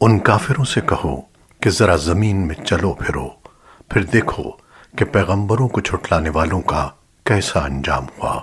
ان کافروں سے کہو کہ ذرا زمین میں چلو پھرو، پھر دیکھو کہ پیغمبروں کو جھٹلانے والوں کا کیسا انجام ہوا۔